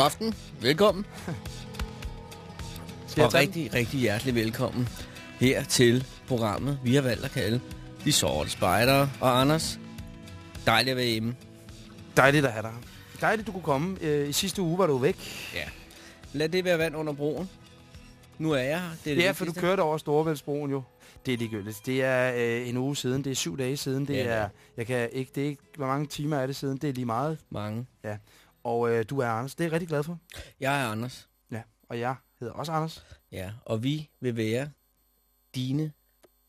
God aften. Velkommen. Skal Og rigtig, rigtig hjertelig velkommen her til programmet, vi har valgt at kalde De Sorte Spejdere. Og Anders, dejligt at være hjemme. Dejligt at have dig. Dejligt, du kunne komme. Øh, I sidste uge var du væk. Ja. Lad det være vand under broen. Nu er jeg her. Det er det Ja, for du kørte over Storebæltsbroen jo. Det er ligegyldigt. Det er øh, en uge siden. Det er syv dage siden. Det Ja, er. jeg kan ikke, det er ikke, hvor mange timer er det siden. Det er lige meget. Mange. Og øh, du er Anders. Det er jeg rigtig glad for. Jeg er Anders. Ja. Og jeg hedder også Anders. Ja, og vi vil være dine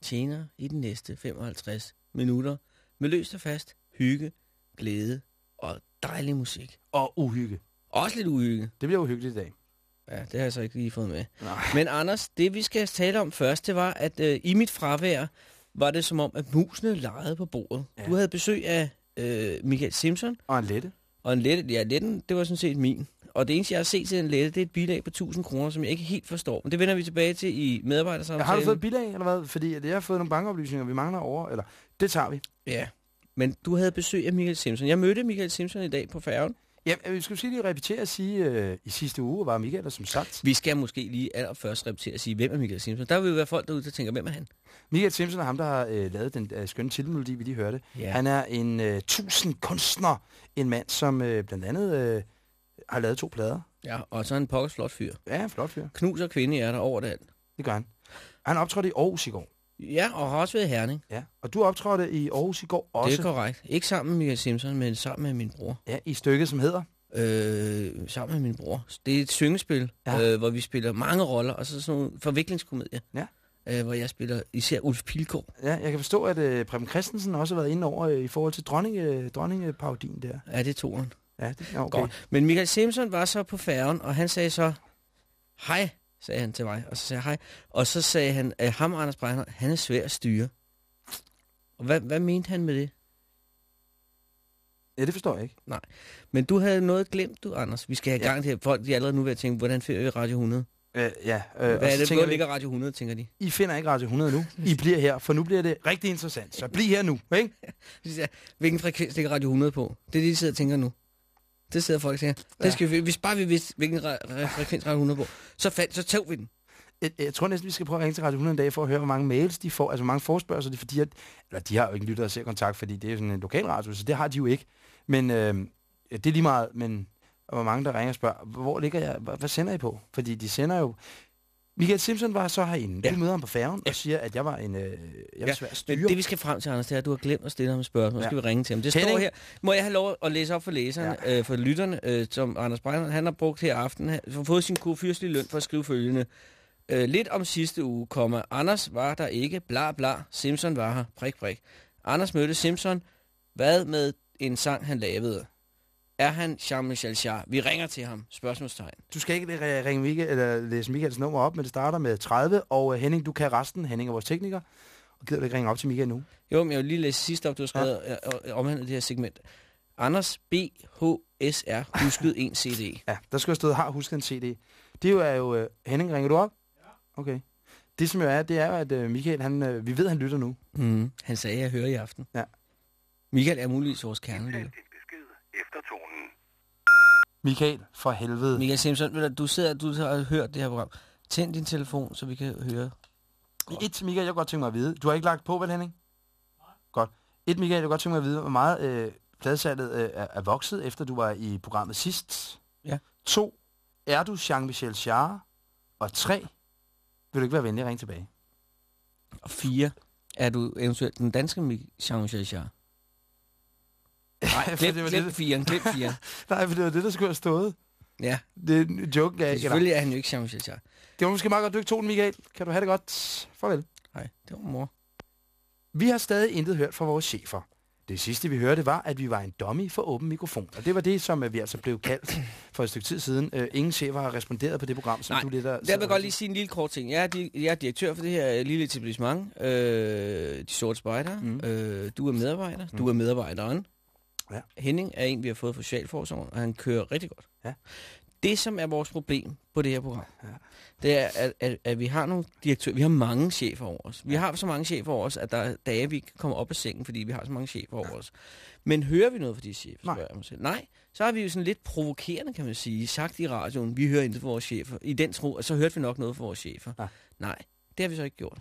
tjenere i de næste 55 minutter med løst og fast hygge, glæde og dejlig musik. Og uhygge. Også lidt uhygge. Det bliver uhyggeligt i dag. Ja, det har jeg så ikke lige fået med. Nej. Men Anders, det vi skal tale om først, det var, at øh, i mit fravær var det som om, at musene legede på bordet. Ja. Ja. Du havde besøg af øh, Michael Simpson, Og en lette. Og en lette, ja, letten, det var sådan set min. Og det eneste, jeg har set til en lette, det er et bilag på 1000 kroner, som jeg ikke helt forstår. Men det vender vi tilbage til i medarbejdersamtalen. Har du fået et bilag, eller hvad? Fordi jeg har fået nogle bankoplysninger, vi mangler over. Eller, det tager vi. Ja, men du havde besøg af Michael Simpson. Jeg mødte Michael Simpson i dag på færgen. Ja, vi skal måske lige repetere og sige, øh, i sidste uge var Michael der som sagt. Vi skal måske lige allerførst repetere og sige, hvem er Michael Simpson? Der vil jo være folk derude, der tænker, hvem er han? Michael Simpson er ham, der har øh, lavet den øh, skønne titelmelodi, vi lige hørte. Ja. Han er en øh, tusind kunstner. En mand, som øh, blandt andet øh, har lavet to plader. Ja, og så er han en pokkers flot fyr. Ja, en flot fyr. Knus og kvinde er der over det alt. Det gør han. Han optrådte i Aarhus i går. Ja, og har også været i Herning. Ja. Og du optrådte i Aarhus i går Det også. er korrekt. Ikke sammen med Michael Simpson, men sammen med min bror. Ja, i stykket, som hedder. Øh, sammen med min bror. Det er et syngespil, Ja. ja. øh, hvor vi spiller mange roller, og så sådan nogle forviklingskomedier. Ja. Øh, hvor jeg spiller især Ulf Pilgaard. Ja, jeg kan forstå, at øh, Preben Christensen også har været inde over øh, i forhold til dronninge, dronningeparodien der. Ja, det er toren. Ja, det er okay. Godt. Men Michael Simpson var så på færgen, og han sagde så, hej, sagde han til mig. Og så sagde jeg hej. Og så sagde han, at ham og Anders Breiner, han er svær at styre. Og hvad, hvad mente han med det? Ja, det forstår jeg ikke. Men du havde noget glemt, du, Anders. Vi skal have Ja. gang til, folk de er allerede nu ved at tænke, hvordan finder vi Radio 100? Øh, ja, øh, Hvad er det, hvor ligger Radio 100, tænker de? I finder ikke Radio 100 nu. I bliver her, for nu bliver det rigtig interessant. Så bliv her nu, ikke? Hvilken frekvens ligger Radio 100 på? Det er det, de sidder og tænker nu. Det sidder folk og tænker. Ja. Det skal vi, hvis bare vi vidste, hvilken re- re- frekvens Radio 100 på, så, fandt, så tog vi den. Jeg, jeg tror næsten, vi skal prøve at ringe til Radio 100 en dag for at høre, hvor mange mails de får. Altså, hvor mange forspørgsel de fordi at, Eller de har jo ikke lyttet og ser kontakt, fordi det er sådan en lokal radio, så det har de jo ikke. Men øh, det er lige meget, men hvor mange der ringer og spørger, hvor ligger jeg, hvad sender I på? Fordi de sender jo... Michael Simpson var så herinde. Ja. Du møder ham på færgen Ja. og siger, at jeg var en... Øh, jeg var Ja, svær styre. det vi skal frem til, Anders, det er, at du har glemt at stille ham et spørgsmål. Ja. skal vi ringe til ham. Det står Henning? her. Må jeg have lov at læse op for læserne, ja. øh, for lytterne, øh, som Anders Breiner, han har brugt her aften, han har fået sin kurfyrstlige løn for at skrive følgende. Øh, lidt om sidste uge, komma. Anders var der ikke, bla bla. Simpson var her, prik prik. Anders mødte Simpson. Hvad med en sang, han lavede? Er han Jean-Michel Jarre? Vi ringer til ham. Spørgsmålstegn. Du skal ikke ri- ringe Michael, eller læse Michaels nummer op, men det starter med 30. Og øh, Henning, du kan resten. Henning er vores tekniker. Og gider du ikke ringe op til Michael nu? Jo, men jeg vil lige læse sidst op, du har skrevet ja. omhandlet det her segment. Anders BHSR huskede en CD. Ja, der skulle have stået, har husket en CD. Det jo er jo... Øh, Henning, ringer du op? Ja. Okay. Det som jo er, det er jo, at øh, Michael, han, øh, vi ved, han lytter nu. Mm. Han sagde, at jeg hører i aften. Ja. Michael er muligvis vores kernelytter. Efter tonen. Michael, for helvede. Michael Simpson, du, sidder du har hørt det her program. Tænd din telefon, så vi kan høre. Et til Michael, jeg godt tænke mig at vide. Du har ikke lagt på, vel Henning? Nej. Godt. Et Michael, jeg godt tænke mig at vide, hvor meget øh, pladesalget øh, er, er vokset, efter du var i programmet sidst. Ja. To, er du Jean-Michel Jarre? Og tre, vil du ikke være venlig at ringe tilbage? Og fire, er du eventuelt den danske Mi- Jean-Michel Jarre? Nej, glem, det var glem det, firen, glem firen. nej, for det var det, der skulle have stået. Ja, Det er en joke, jeg ikke. selvfølgelig er han jo ikke Jean-Michel Jarre. Det var måske meget godt, du ikke tog den, Michael. Kan du have det godt? Farvel. Nej, det var mor. Vi har stadig intet hørt fra vores chefer. Det sidste, vi hørte, var, at vi var en dummy for åben mikrofon. Og det var det, som øh, vi altså blev kaldt for et stykke tid siden. Uh, ingen chefer har responderet på det program, som Nej, du lidt der... Der vil jeg godt lige sige en lille kort ting. Jeg er, di- jeg er direktør for det her øh, lille etablissement, øh, De Sorte Spejder. Mm. Øh, du er medarbejder. Mm. Du er medarbejderen. Ja. Henning er en, vi har fået fra Socialforsorgen, og han kører rigtig godt. Ja. Det, som er vores problem på det her program, ja. det er, at, at, at vi har nogle direktører, vi har mange chefer over os. Vi har så mange chefer over os, at der er dage, vi kan komme op af sengen, fordi vi har så mange chefer over os. Men hører vi noget fra de chefer? Nej. spørger Jeg mig selv. Nej, så har vi jo sådan lidt provokerende, kan man sige, sagt i radioen, vi hører intet fra vores chefer. I den tro, og så hørte vi nok noget fra vores chefer. Ja. Nej, det har vi så ikke gjort.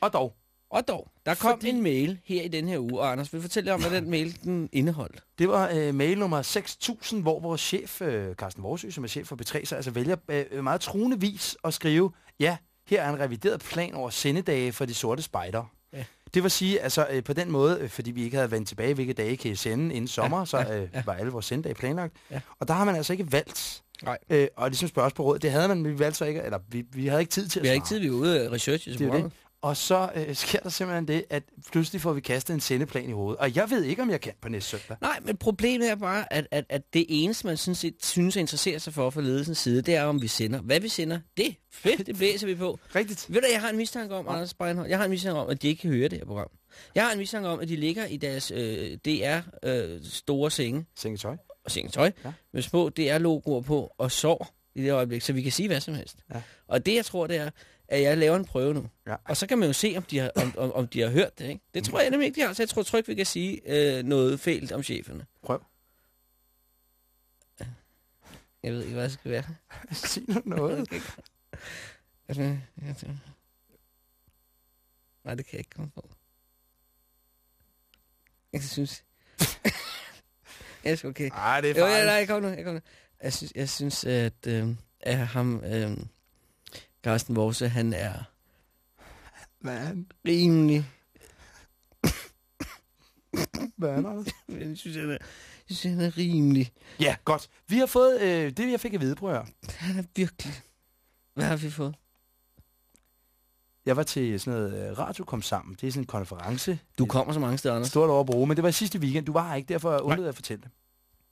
Og dog, Og dog, der kom Fordi- en mail her i den her uge, og Anders vil fortælle om, hvad den mail den indeholdt. det var øh, mail nummer 6000, hvor vores chef, øh, Carsten Vorsø, som er chef for B3, så altså vælger øh, meget truende vis at skrive, ja, her er en revideret plan over sendedage for de sorte spejder. Ja. Det vil sige, altså øh, på den måde, øh, fordi vi ikke havde vendt tilbage, hvilke dage kan I sende inden sommer, Ja, så øh, ja. var alle vores sendedage planlagt. Ja. Og der har man altså ikke valgt Nej. øh, og ligesom spørge os på råd. Det havde man, men vi valgte så ikke, eller vi, vi havde ikke tid til at Vi har svare. ikke tid, vi er ude at researche Det er programmet. Og så øh, sker der simpelthen det, at pludselig får vi kastet en sendeplan i hovedet. Og jeg ved ikke, om jeg kan på næste søndag. Nej, men problemet er bare, at, at, at det eneste, man synes, synes at interessere sig for fra ledelsens side, det er, om vi sender. Hvad vi sender, det fedt, det blæser vi på. Rigtigt. Ved du, jeg har en mistanke om, Anders Breinholt, jeg har en mistanke om, at de ikke kan høre det her program. Jeg har en mistanke om, at de ligger i deres øh, DR øh, store senge Sengetøj. og sengetøj Ja. med små DR-logoer på og sår i det øjeblik, så vi kan sige hvad som helst. Ja. Og det, jeg tror, det er, at jeg laver en prøve nu. Ja. Og så kan man jo se, om de har, om, om, om de har hørt det. Ikke? Det tror jeg nemlig ikke, de har. Så jeg tror trygt, vi kan sige øh, noget fælt om cheferne. Prøv. Jeg ved ikke, hvad det skal være. Sig nu noget. Altså, jeg tænker- Nej, det kan jeg ikke komme på. Jeg synes... jeg skal okay. Ej, det er Jo, ja, nej, jeg kommer nu, jeg kommer nu. Jeg synes, jeg synes at, øh, at ham, øh, Carsten Vorse, han er Man, rimelig... hvad er? Jeg synes, han er, jeg synes, han er rimelig... Ja, godt. Vi har fået øh, det, jeg fik at vide, prøv at. Han er virkelig... Hvad har vi fået? Jeg var til sådan noget øh, Radio kom sammen. Det er sådan en konference. Du kommer så mange steder, Anders. Stort over at bruge, men det var sidste weekend. Du var her ikke, derfor undlede jeg at fortælle det.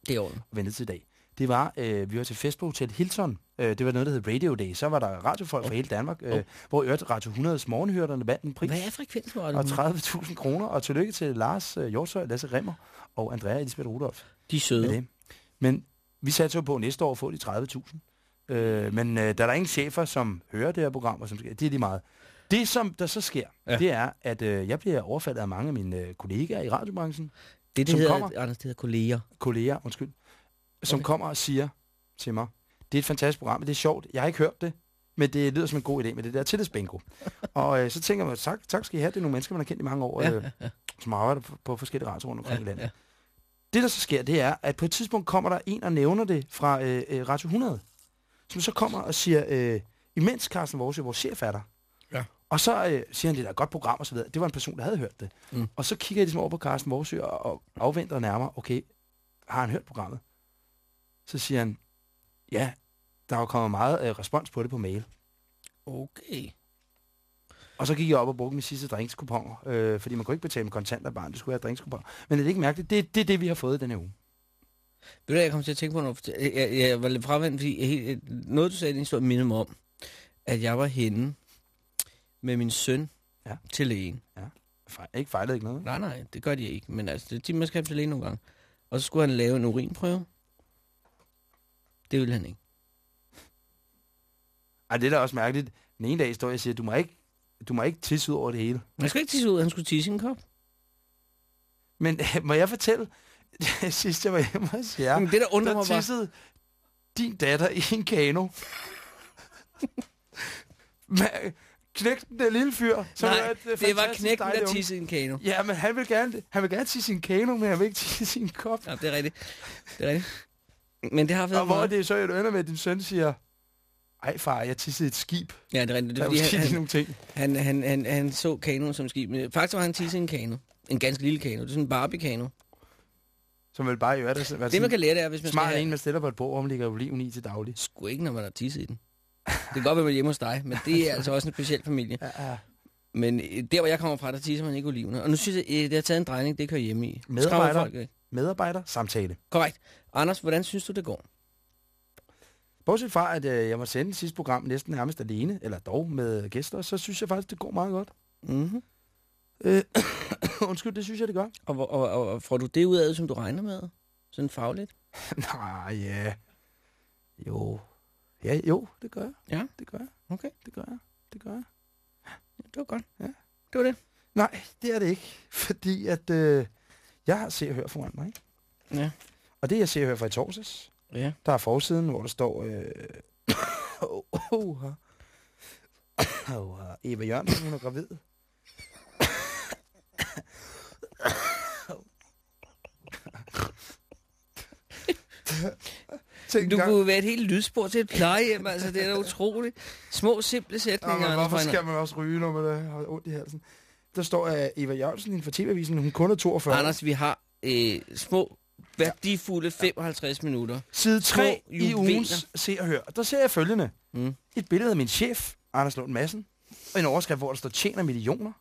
Det er orden. og ventede til i dag. Det var, øh, vi var til fest på Hotel Hilton. Øh, det var noget, der hed Radio Day. Så var der radiofolk fra hele Danmark, øh, Oh. hvor i øvrigt Radio 100's morgenhørterne vandt en pris. Hvad er frekvensen? Og 30.000 kroner. Og tillykke til Lars øh, Hjortøj, Lasse Remmer og Andrea Elisabeth Rudolf. De er søde. det. Men vi satte jo på næste år at få de 30.000. Øh, men øh, der er der ingen chefer, som hører det her program, og som det er lige meget. Det, som der så sker, ja. Det er, at øh, jeg bliver overfaldet af mange af mine øh, kollegaer i radiobranchen. Det, det som hedder, kommer. Anders, det hedder kolleger. kolleger, undskyld, som Okay. kommer og siger til mig, det er et fantastisk program, det er sjovt, jeg har ikke hørt det, men det lyder som en god idé med det der tillidsbingo. og øh, så tænker man, tak, tak skal I have, det er nogle mennesker, man har kendt i mange år, Ja, øh, som arbejder på, på forskellige radioer rundt omkring Ja, i landet. ja. Det, der så sker, det er, at på et tidspunkt kommer der en og nævner det fra øh, øh, Radio 100, som så kommer og siger, øh, imens Carsten Vores, vores chef er der, Ja. og så øh, siger han, det er et godt program og så videre. Det var en person, der havde hørt det. Mm. Og så kigger jeg ligesom over på Carsten Vorsø og, og afventer nærmere, okay, har han hørt programmet? Så siger han, ja, der er jo kommet meget øh, respons på det på mail. Okay. Og så gik jeg op og brugte min sidste drinkskuponer, øh, fordi man kunne ikke betale med kontanter bare, det skulle være drinkskuponer. Men er det ikke mærkeligt? Det, det er det, vi har fået denne uge. Ved du, jeg kom til at tænke på noget. Jeg, jeg, jeg var lidt fravendt, fordi jeg, noget, du sagde i din historie, mig om, at jeg var henne med min søn Ja. til lægen. Fejl, ikke fejlet ikke noget. Nej, nej, det gør de ikke. Men altså, det er tit, man skal til lægen nogle gange. Og så skulle han lave en urinprøve. Det ville han ikke. Ej, det er da også mærkeligt. Den ene dag står jeg og siger, du må ikke, du må ikke tisse ud over det hele. Han skulle ikke tisse ud, han skulle tisse i en kop. Men må jeg fortælle, sidst jeg var hjemme hos jer, Ja, Men det, der undrer der mig bare... tissede din datter i en kano. Knægten den lille fyr. som Nej, er et, øh, det var knækken, der tissede i en kano. Ja, men han vil gerne, han vil gerne tisse i en kano, men han vil ikke tisse i en kop. Ja, det er rigtigt. Det er rigtigt. Men det har været Og hvor meget... det er så, at du ender med, at din søn siger, ej far, jeg tissede et skib. Ja, det er rigtigt. Det Der er, er fordi, han, nogle ting. han, han, han, han så kanoen som skib. Men faktisk var han tisse i en kano. En ganske lille kano. Det er sådan en Barbie-kano. Som vil bare gøre det. Det, man kan lære, det er, hvis man skal Smart have... en, man stiller på et bord, hvor man ligger oliven i til daglig. Sgu ikke, når man har tisset i den. Det kan godt være, man er hjemme hos dig, men det er altså også en speciel familie. Ja, ja. Men øh, der, hvor jeg kommer fra, der tisser man ikke olivene. Og nu synes jeg, øh, det har taget en drejning, det kører hjemme i. Medarbejder. Folk, ikke? Medarbejder, samtale. Korrekt. Anders, hvordan synes du, det går? Bortset fra, at øh, jeg må sende sidste program næsten nærmest alene, eller dog med gæster, så synes jeg faktisk, det går meget godt. Mm-hmm. Øh, undskyld, det synes jeg, det gør. Og, og, og, og får du det ud af, som du regner med? Sådan fagligt? Nej, ja. Jo. Ja, jo, det gør jeg. Ja. Det gør jeg. Okay. Det gør jeg. Det gør jeg. Det var godt. Ja. Det var det. Nej, det er det ikke. Fordi at øh, jeg har set og hørt foran mig, ikke? Ja. Og det, jeg ser og hører fra i torsdags, Ja. der er forsiden, hvor der står... Øh, oh, oh, oh, oh, Eva Jørgensen, hun er gravid. Tænk Du engang- kunne være et helt lydspor til et plejehjem, altså det er da utroligt. Små, simple Ja, sætninger. men Anders hvorfor skal man også ryge, når man har ondt i halsen? Der står at Eva Jørgensen inden for TV-avisen, hun kun er 42. Anders, vi har øh, små, værdifulde 55 minutter. Side 3 Små i ugens Se og Hør. Der ser jeg følgende. Mm. Et billede af min chef, Anders Lund Madsen, og en overskrift, hvor der står tjener millioner.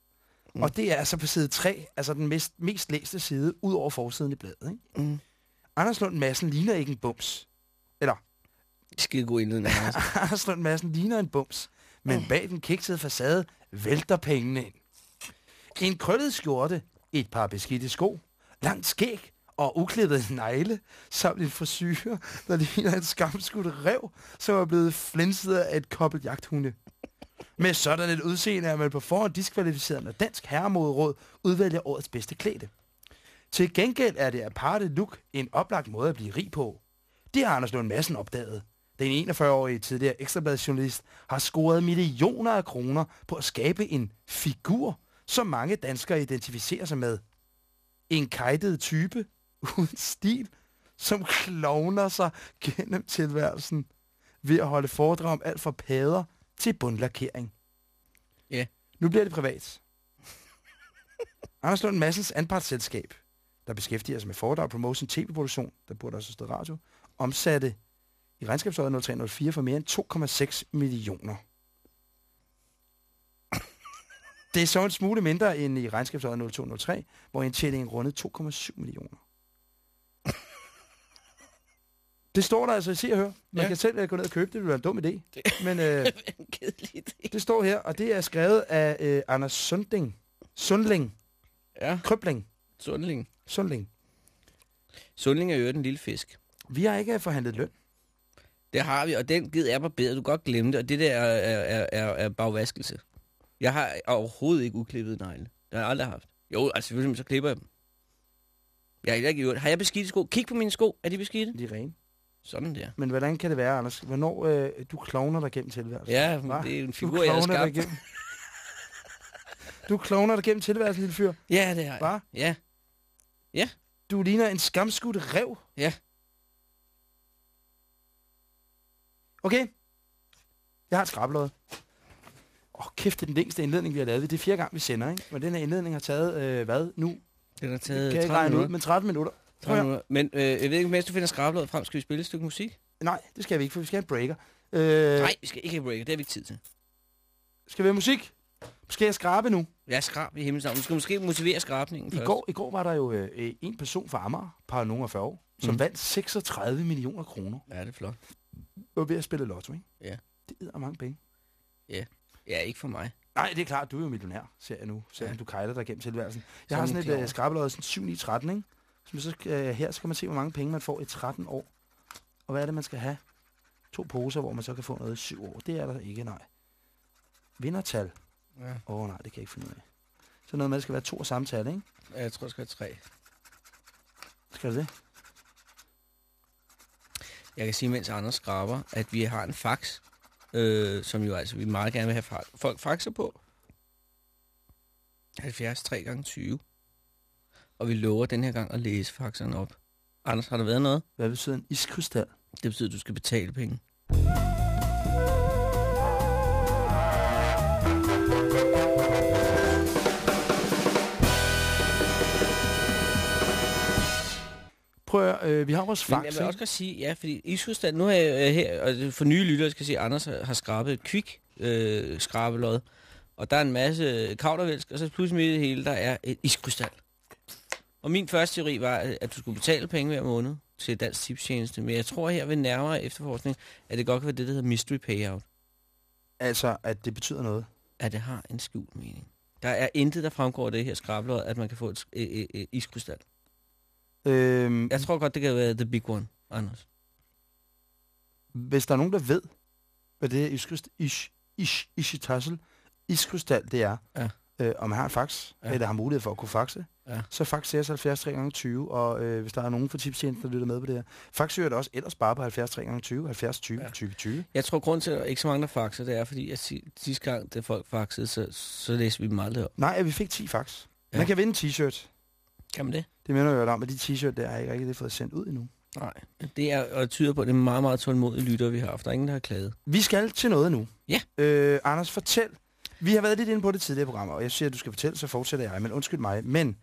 Mm. Og det er altså på side 3, altså den mest, mest læste side, ud over forsiden i bladet. Ikke? Mm. Anders Lund Madsen ligner ikke en bums. Eller, Skide god indledning, Anders. Anders Lund Madsen ligner en bums. Men bag den kiksede facade vælter pengene ind. En krøllet skjorte, et par beskidte sko, langt skæg og uklippet negle, samt en frisyr, der ligner en skamskudt rev, som er blevet flænset af et kobbelt jagthunde. Med sådan et udseende er man på forhånd diskvalificeret, når Dansk Herremoderåd udvælger årets bedste klæde. Til gengæld er det aparte look en oplagt måde at blive rig på. Det har Anders Lund Madsen opdaget. Den 41-årige tidligere ekstrabladjournalist har scoret millioner af kroner på at skabe en figur, som mange danskere identificerer sig med. En kajtet type uden stil, som klovner sig gennem tilværelsen ved at holde foredrag om alt fra pader til bundlakering. Ja. Nu bliver det privat. Anders Lund Massens anpartsselskab, der beskæftiger sig med foredrag, promotion, tv-produktion, der burde også stå radio, omsatte i regnskabsåret 0304 for mere end 2,6 millioner. Det er så en smule mindre end i regnskabsåret 0203, hvor indtjeningen rundede 2,7 millioner. Det står der altså i Se og Hør. Man Ja. kan selv øh, gå ned og købe det, det vil være en dum idé. Men øh, Kedeligt. det står her, og det er skrevet af øh, Anders Sunding. Sundling. Ja, Krøbling. sundling. Sundling. Sundling er jo den lille fisk. Vi har ikke forhandlet løn. Det har vi, og den gid er barberet. Du kan godt glemme det, og det der er, er, er, er bagvaskelse. Jeg har overhovedet ikke uklippet negle. Det har jeg aldrig haft. Jo, altså selvfølgelig, så klipper jeg dem. Jeg har ikke gjort. Har jeg beskidte sko? Kig på mine sko. Er de beskidte? De er rene. Sådan der. Men hvordan kan det være, Anders? Hvornår øh, du klovner dig gennem tilværelsen? Ja, Hva? det er en figur, jeg har skabt. gennem... Du klovner dig gennem tilværelsen, lille fyr. Ja, det har jeg. Hva? Ja. Du ligner en skamskudt rev. Ja. Okay. Jeg har et skrablod. Åh, oh, kæft, det er den længste indledning, vi har lavet. Det er fjerde gang, vi sender, ikke? Men den her indledning har taget, øh, hvad, nu? Den har taget jeg ikke 30 regne ud, minutter. men 30 minutter. 30 minutter. Men øh, jeg ved ikke, mens du finder skrablådet frem, skal vi spille et stykke musik? Nej, det skal vi ikke, for vi skal have en breaker. Øh, Nej, vi skal ikke have break. Det har vi ikke tid til. Skal vi have musik? Skal jeg skrabe nu? Jeg er skrab i himlens navn. Du skal måske motivere skrabningen I først. går, I går var der jo øh, en person fra Amager, par nogen af 40 år, som Mm. vandt 36 millioner kroner Ja, det er flot. og ved at spille lotto, ikke? Ja. Det er mange penge. Ja, ikke for mig. Nej, det er klart, du er jo millionær, ser jeg nu, selvom Ja. du kejler dig gennem tilværelsen. Jeg Sådan har sådan et øh, skrabelod, sådan 7 9 13 ikke? Så, så skal, her så kan man se, hvor mange penge man får i 13 år. Og hvad er det, man skal have? To poser, hvor man så kan få noget i 7 år. Det er der ikke, nej. Vindertal. Ja. Åh oh, nej, det kan jeg ikke finde ud af. Så noget med, at det skal være to tal, ikke? Jeg tror, jeg skal have tre. Skal det det? Jeg kan sige, mens Anders skraber, at vi har en fax, øh, som jo altså vi meget gerne vil have folk faxer på. 70 3 gange 20. Og vi lover den her gang at læse faxerne op. Anders, har der været noget? Hvad betyder en iskrystal? Det betyder, at du skal betale penge. Prøv at, øh, vi har vores Men fax, jeg vil også godt sige, ja, fordi iskrystal, nu har jeg øh, her, og for nye lyttere skal sige, at Anders har skrabet et kvik øh, skrabelod, og der er en masse kavdervælsk, og så pludselig midt i det hele, der er et iskrystal. Og min første teori var, at du skulle betale penge hver måned til Dansk Tipstjeneste, men jeg tror her ved nærmere efterforskning, at det godt kan være det, der hedder mystery payout, Altså, at det betyder noget. at det har en skjult mening. Der er intet, der fremgår af det her skrabelod, at man kan få et øh, øh, øh, iskrystal. Øhm, Jeg tror godt, det kan være the big one, Anders. hvis der er nogen, der ved, hvad det er iskrystal, ish, ish, ishitassel, iskrystal, det er, Ja. øh, og man har en fax, Ja. eller har mulighed for at kunne faxe, Ja. så fax 70 3 gange 20 og øh, hvis der er nogen fra tipstjenesten, der lytter med på det her, fax søger det også ellers bare på 70 3 gange 20 70 20 Ja. 20 20. Jeg tror, grund til, at der ikke så mange, der faxer, det er, fordi at si- sidste gang, det folk faxede, så, så læste vi dem aldrig op. Nej, vi fik 10 fax. Ja. Man kan vinde en t-shirt. Kan man det? Det minder jo om, at de t-shirt der har ikke rigtig fået sendt ud endnu. Nej. Det er, og tyder på, at det er meget, meget tålmodige lytter, vi har haft. Der er ingen, der har klaget. Vi skal til noget nu. Ja. Øh, Anders, fortæl. Vi har været lidt inde på det tidligere program, og jeg siger, at du skal fortælle, så fortsætter jeg. Men undskyld mig. Men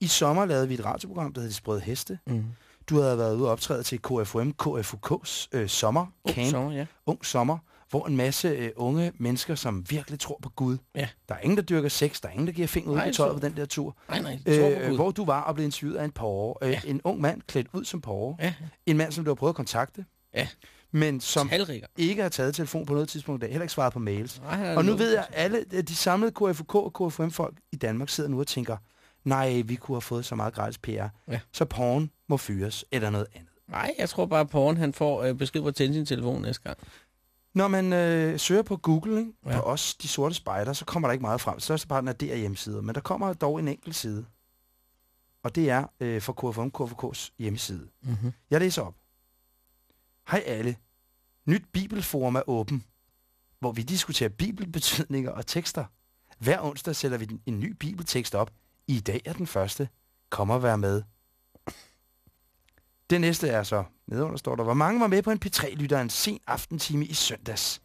i sommer lavede vi et radioprogram, der hed De Sprøde Heste. Mm. Du havde været ude og optræde til KFUM, KFUK's øh, sommer, Oh, camp, sommer, ja. ung sommer, hvor en masse øh, unge mennesker, som virkelig tror på Gud. Ja. Der er ingen, der dyrker sex, der er ingen, der giver fingre ud på tøjet på den der tur. Nej, nej. Øh, Øh, hvor du var og blev interviewet af en porre. Øh, Ja. En ung mand klædt ud som porre. Ja, En mand, som du har prøvet at kontakte. Ja. Men som talrikker. ikke har taget telefon på noget tidspunkt i dag, heller ikke svaret på mails. Nej, Og nu ved jeg, at alle de samlede KFUK og KFUM-folk i Danmark sidder nu og tænker, nej, vi kunne have fået så meget gratis PR, Ja. så porn må fyres eller noget andet. Nej, jeg tror bare, at Porn, han får øh, besked på sin telefon næste gang. Når man øh, søger på Google, ikke, Ja. på os, de sorte spejder, så kommer der ikke meget frem. Størsteparten er der hjemmesider, men der kommer dog en enkelt side. Og det er øh, for KFUM KFUK's hjemmeside. Mm-hmm. Jeg læser op. Hej alle. Nyt Bibelforum er åben, hvor vi diskuterer bibelbetydninger og tekster. Hver onsdag sætter vi en ny bibeltekst op. I dag er den første. Kom og vær med. Det næste er så, nedenunder står der, hvor mange var med på en P3-lytter en sen aftentime i søndags.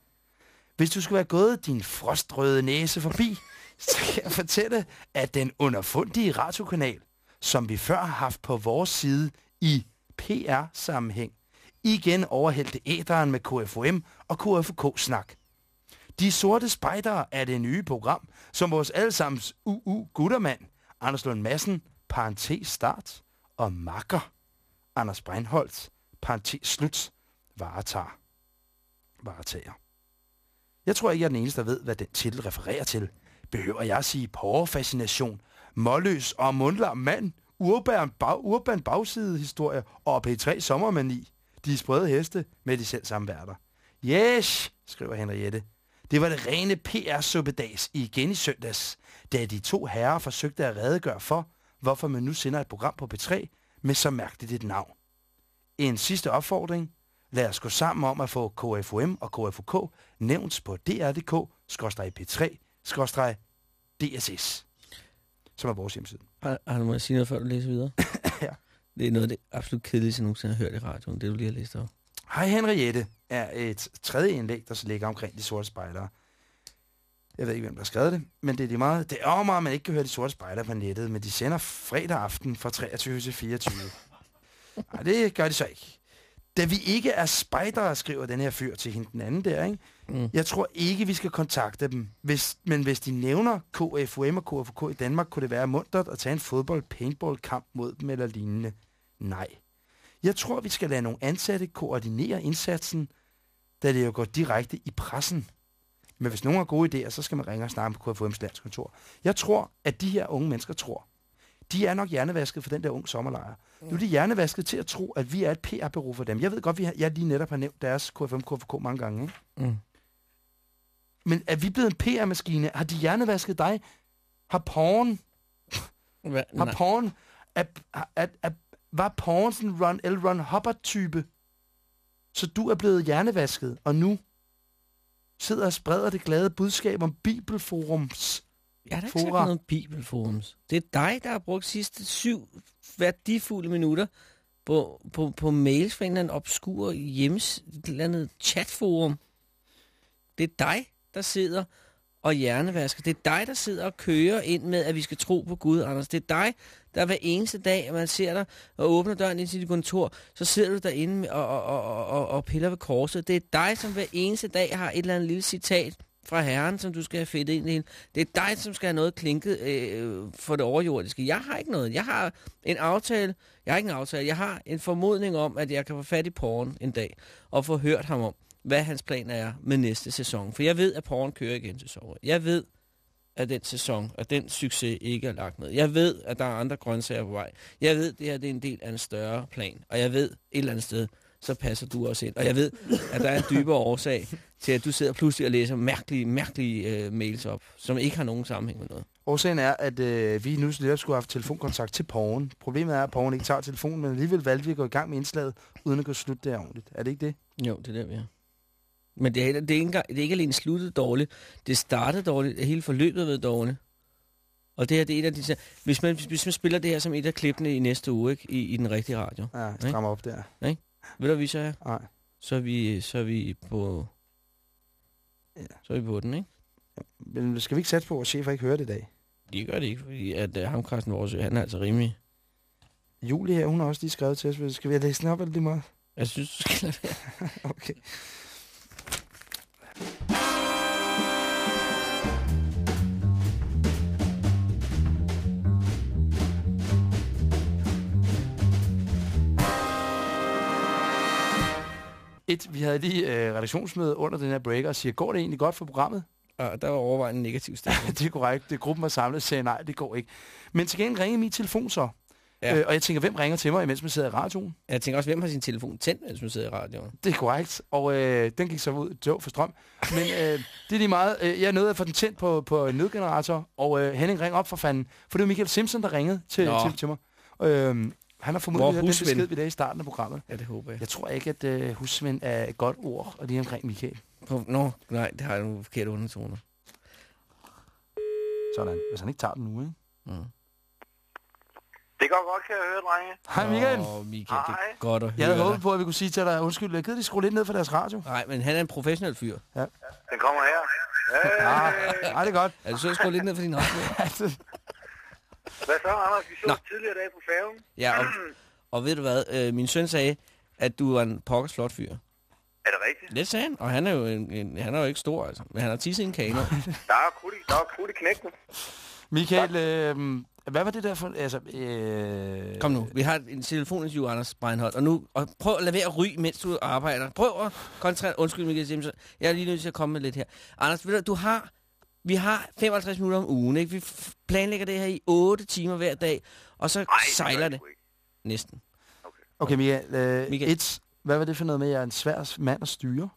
Hvis du skulle være gået din frostrøde næse forbi, så kan jeg fortælle, at den underfundige radiokanal, som vi før har haft på vores side i PR-sammenhæng, igen overhældte æderen med KFUM og KFK-snak. De Sorte Spejdere er det nye program, som vores allesammens UU Guttermand, Anders Lund Madsen, parentes start, og Makker, Anders Breinholt, parentes slut, varetager. varetager. Jeg tror ikke, jeg er den eneste, der ved, hvad den titel refererer til. Behøver jeg at sige porrefascination, målløs og mundlam mand, urban, bag, urban bagsidehistorie og P3 sommermani. De sprøde heste med de selv samme værter. Yes, skriver Henriette. Det var det rene PR-suppedags igen i søndags, da de to herrer forsøgte at redegøre for, hvorfor man nu sender et program på P3 med så mærkeligt et navn. En sidste opfordring. Lad os gå sammen om at få KFUM og KFUK nævnt på dr.dk-p3-dss, som er vores hjemmeside. Har, har du må sige noget, før du læser videre? Ja. Det er noget af det absolut kedeligste, jeg nogensinde har hørt i radioen, det du lige har læst op. Hej Henriette er et tredje indlæg, der så ligger omkring de sorte spejdere. Jeg ved ikke, hvem der har skrevet det, men det er de meget... Det er meget, at man ikke kan høre de sorte spejdere på nettet, men de sender fredag aften fra 23 til 24. Nej, det gør de så ikke. Da vi ikke er spejdere, skriver den her fyr til hende den anden der, ikke? Mm. Jeg tror ikke, vi skal kontakte dem. Hvis, men hvis de nævner KFUM og KFK i Danmark, kunne det være muntert at tage en fodbold-paintball-kamp mod dem eller lignende. Nej. Jeg tror, vi skal lade nogle ansatte koordinere indsatsen, da det jo går direkte i pressen. Men hvis nogen har gode idéer, så skal man ringe og snakke på KFUM's landskontor. Jeg tror, at de her unge mennesker tror, de er nok hjernevasket for den der unge sommerlejr. Nu er de hjernevasket til at tro, at vi er et PR-bureau for dem. Jeg ved godt, at jeg lige netop har nævnt deres KFM, KFK mange gange. Ikke? Mm. Men er vi blevet en PR-maskine? Har de hjernevasket dig? Har porn? Har porn? Er, er, er, er, var porn sådan Ron, L. Ron Hubbard-type? Så du er blevet hjernevasket, og nu sidder og spreder det glade budskab om Bibelforums. Jeg har da ikke sagt noget om Bibelforums. Det er dig, der har brugt sidste syv værdifulde minutter på, på, på mails fra en eller anden obskur hjemmes, et eller andet chatforum. Det er dig, der sidder og hjernevasker. Det er dig, der sidder og kører ind med, at vi skal tro på Gud, Anders. Det er dig, der hver eneste dag, man ser dig og åbner døren ind til dit kontor, så sidder du derinde og, og, og, og, og piller ved korset. Det er dig, som hver eneste dag har et eller andet lille citat fra Herren, som du skal have fedt ind i. Det er dig, som skal have noget klinket øh, for det overjordiske. Jeg har ikke noget. Jeg har en aftale. Jeg har ikke en aftale. Jeg har en formodning om, at jeg kan få fat i porn en dag og få hørt ham om, hvad hans plan er med næste sæson. For jeg ved, at porn kører igen til sommer. Jeg ved, at den sæson og den succes ikke er lagt ned. Jeg ved, at der er andre grøntsager på vej. Jeg ved, at det her det er en del af en større plan. Og jeg ved et eller andet sted, så passer du også ind. Og jeg ved, at der er en dybere årsag til, at du sidder pludselig og læser mærkelige, mærkelige øh, mails op, som ikke har nogen sammenhæng med noget. Årsagen er, at øh, vi nu netop skulle have haft telefonkontakt til Porgen. Problemet er, at Porgen ikke tager telefonen, men alligevel valgte vi at gå i gang med indslaget, uden at gå slut det ordentligt. Er det ikke det? Jo, det er det, vi har. Men det er, det, er ikke, det er ikke alene sluttet dårligt. Det startede dårligt. Hele forløbet været dårligt. Og det her, det er et af de... Hvis man, hvis man spiller det her som et af klippene i næste uge, ikke? I, i den rigtige radio. Ja, strammer op der. Ved du, hvad vi så er? Nej. Så er vi, så er vi på... Ja. Så er vi på den, ikke? Men skal vi ikke satse på, at chefer ikke hører det i dag? De gør det ikke, fordi at uh, ham, Carsten Vores, han er altså rimelig... Julie her, hun har også lige skrevet til os. Skal vi have læst den op eller lige meget? Jeg synes, du skal lade være. Okay. Et, vi havde lige øh, redaktionsmøde under den her breaker og siger, går det egentlig godt for programmet? Og der var overvejende negativ stemning. det er korrekt. Det gruppen var samlet og sagde, nej, det går ikke. Men til gengæld ringede min telefon så. Ja. Øh, og jeg tænker, hvem ringer til mig, imens man sidder i radioen? Jeg tænker også, hvem har sin telefon tændt, mens man sidder i radioen? Det er korrekt. Og øh, den gik så ud døv for strøm. Men øh, det er lige meget. Øh, jeg nåede at få den tændt på, på en nødgenerator, og øh, Henning ring op for fanden. For det var Michael Simpson, der ringede til, Nå. til, til mig. Øh, han har Hvor formodentlig hørt den besked, vi lavede i starten af programmet. Ja, det håber jeg. Jeg tror ikke, at øh, husven er et godt ord, og lige omkring Michael. Nå, nej, det har jeg nogle forkerte undertoner. Sådan. Hvis han ikke tager den nu, ikke? Mm. Det går godt, kan jeg høre, drenge. Hej Michael. Åh, Michael, det er Hej. godt at høre Jeg havde håbet på, at vi kunne sige til dig, undskyld, jeg gider lige skrue lidt ned for deres radio. Nej, men han er en professionel fyr. Den kommer her. Hey. Ah, nej, det er godt. Er du så skrue lidt ned for din radio? Hvad så, Anders? Vi så Nå. tidligere i dag på færgen. Ja, og, og ved du hvad? Øh, min søn sagde, at du var en pokkers flot fyr. Er det rigtigt? Det sagde han, og han er jo, en, en, han er jo ikke stor, altså. Men han har tisset en kano. Der er krudt i, der er krudt i knækkene. Michael, øh, hvad var det der for... Altså, øh, Kom nu, vi har en telefoninterview, Anders Breinholt. Og nu, og prøv at lade være at ryge, mens du arbejder. Prøv at koncentrere... Undskyld, Michael Simpson. Jeg er lige nødt til at komme med lidt her. Anders, ved du, du har... Vi har 55 minutter om ugen, ikke? Vi planlægger det her i 8 timer hver dag, og så Ej, sejler det næsten. Okay, Michael. Øh, Michael. Et, hvad var det for noget med, at jeg er en svær mand at styre?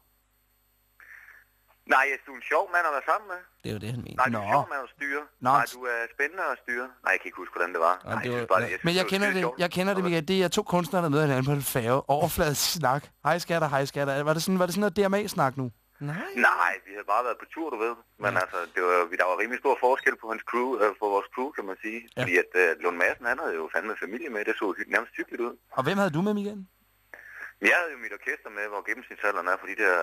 Nej, jeg er du en sjov mand at være sammen med. Det er jo det, han mener. Nej, du er Nå. en sjov mand at styre. Nå. Nej, du er spændende at styre. Nej, jeg kan ikke huske, hvordan det var. Nå, Nej, det jeg var- synes bare, det, jeg Men synes, jeg var kender det, jeg kender det, Michael. Det er to kunstnere, der møder hinanden på en færge. Overfladisk snak. Hej skatter, hej skatter. Var det sådan, var det sådan noget DMA-snak nu? Nej. Nej, vi havde bare været på tur, du ved. Men altså, det var, der var rimelig stor forskel på hans crew, øh, på vores crew, kan man sige. Ja. Fordi at øh, Lund Madsen, han havde jo fandme familie med. Det så nærmest hyggeligt ud. Og hvem havde du med, Michael? Jeg havde jo mit orkester med, hvor gennemsnitsalderen er for de der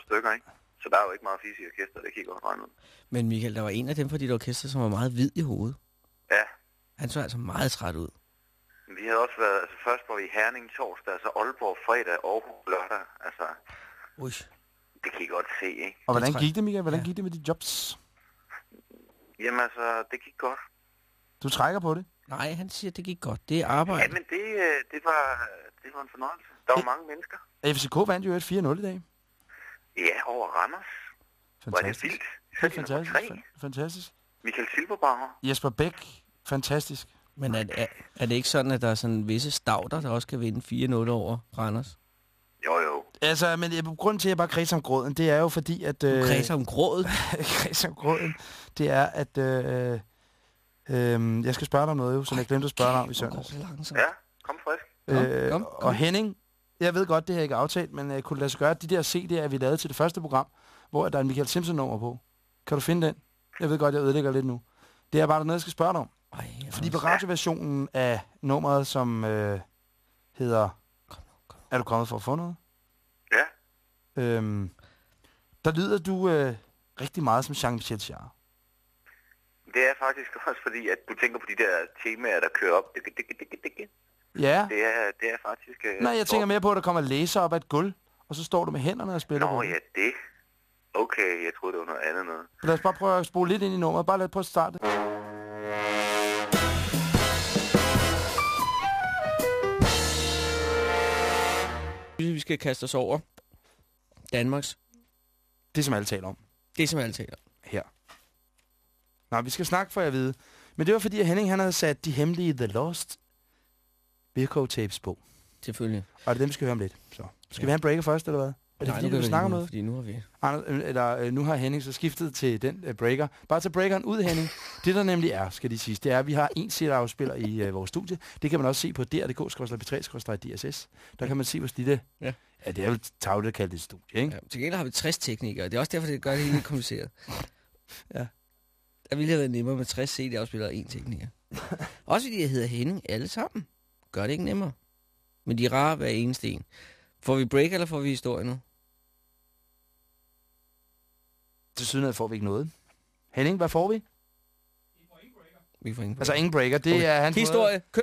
48-49 stykker, ikke? Så der er jo ikke meget fis i orkester, det kan I godt regne ud. Men Michael, der var en af dem fra dit orkester, som var meget hvid i hovedet. Ja, Han så altså meget træt ud. vi havde også været, altså først var vi i Herning torsdag, altså Aalborg fredag, Aarhus lørdag. Altså, Ui. Det kan I godt se, ikke? Og hvordan gik det, Michael? Hvordan Ja. gik det med de jobs? Jamen altså, det gik godt. Du trækker på det. Nej, han siger, at det gik godt. Det er arbejde. Ja, men det, øh, det, var, det var en fornøjelse. Der var mange mennesker. FCK vandt jo et 4-0 i dag. Ja, over Randers. Var det Fantastisk. vildt? Det er fantastisk. Fantastisk. Michael Silberbauer. Jesper Bæk. Fantastisk. Men er, er, er det ikke sådan, at der er sådan visse stavter, der også kan vinde 4-0 over Randers? Jo, jo. Altså, men øh, grunden til, at jeg bare kredser om gråden, det er jo fordi, at... Øh, Du kredser om grådet. kredser om gråden, det er, at... Øh, øh, jeg skal spørge dig om noget, jo, som jeg glemte at spørge dig om i søndags. Langsomt. Ja, kom frisk. Kom, Øh, kom, og kom. Henning, jeg ved godt, det her ikke er aftalt, men jeg kunne det lade sig gøre, at de der CD'er, vi lavede til det første program, hvor der er en Michael Simpson-nummer på. Kan du finde den? Jeg ved godt, jeg ødelægger lidt nu. Det er bare noget, jeg skal spørge dig om. Ej, Fordi på radioversionen af nummeret, som øh, hedder... Kom nu, kom Er du kommet for at få noget? Øhm, der lyder du øh, rigtig meget som Jean-Michel Jarre. Det er faktisk også fordi, at du tænker på de der temaer, der kører op. Dik, dik, dik, dik. Ja. Det er, det er faktisk... Øh, Nej, jeg tænker mere på, at der kommer laser op af et gulv, og så står du med hænderne og spiller Nå på ja, det. det. Okay, jeg troede, det var noget andet noget. Lad os bare prøve at spole lidt ind i nummeret. Bare lad prøve at starte. Vi skal kaste os over Danmarks. Det, som alle taler om. Det, som alle taler. om. her. Nå, vi skal snakke, for jeg ved. Men det var fordi, at Henning han havde sat de hemmelige The Lost Birko tapes på. Selvfølgelig. Og det er dem, vi skal høre om lidt. Så. Skal ja. vi have en breaker først, eller hvad? Er det Nej, fordi, du kan vil vi snakke om nu, noget? Fordi nu har vi... Anders, øh, eller, øh, nu har Henning så skiftet til den øh, breaker. Bare tage breakeren ud, Henning. Det der nemlig er, skal de sige, det er, at vi har en CD-afspiller i øh, vores studie. Det kan man også se på dr.dk-p3-dss. Der kan man se vores lille... Ja. Ja, det er jo tavlet det et studie, ikke? Ja, til gengæld har vi 60 teknikere. Det er også derfor, det gør det helt lidt kompliceret. Ja. Der ville have været nemmere med 60 CD-afspillere og én tekniker. også fordi jeg hedder Henning alle sammen. Gør det ikke nemmere. Men de er rare hver eneste en. Får vi break, eller får vi historie nu? Til syden får vi ikke noget. Henning, hvad får vi? Vi får ingen break. Altså ingen breaker. Det Okay. er hans Historie. Kør.